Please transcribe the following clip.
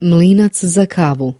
Mlinac za kavu.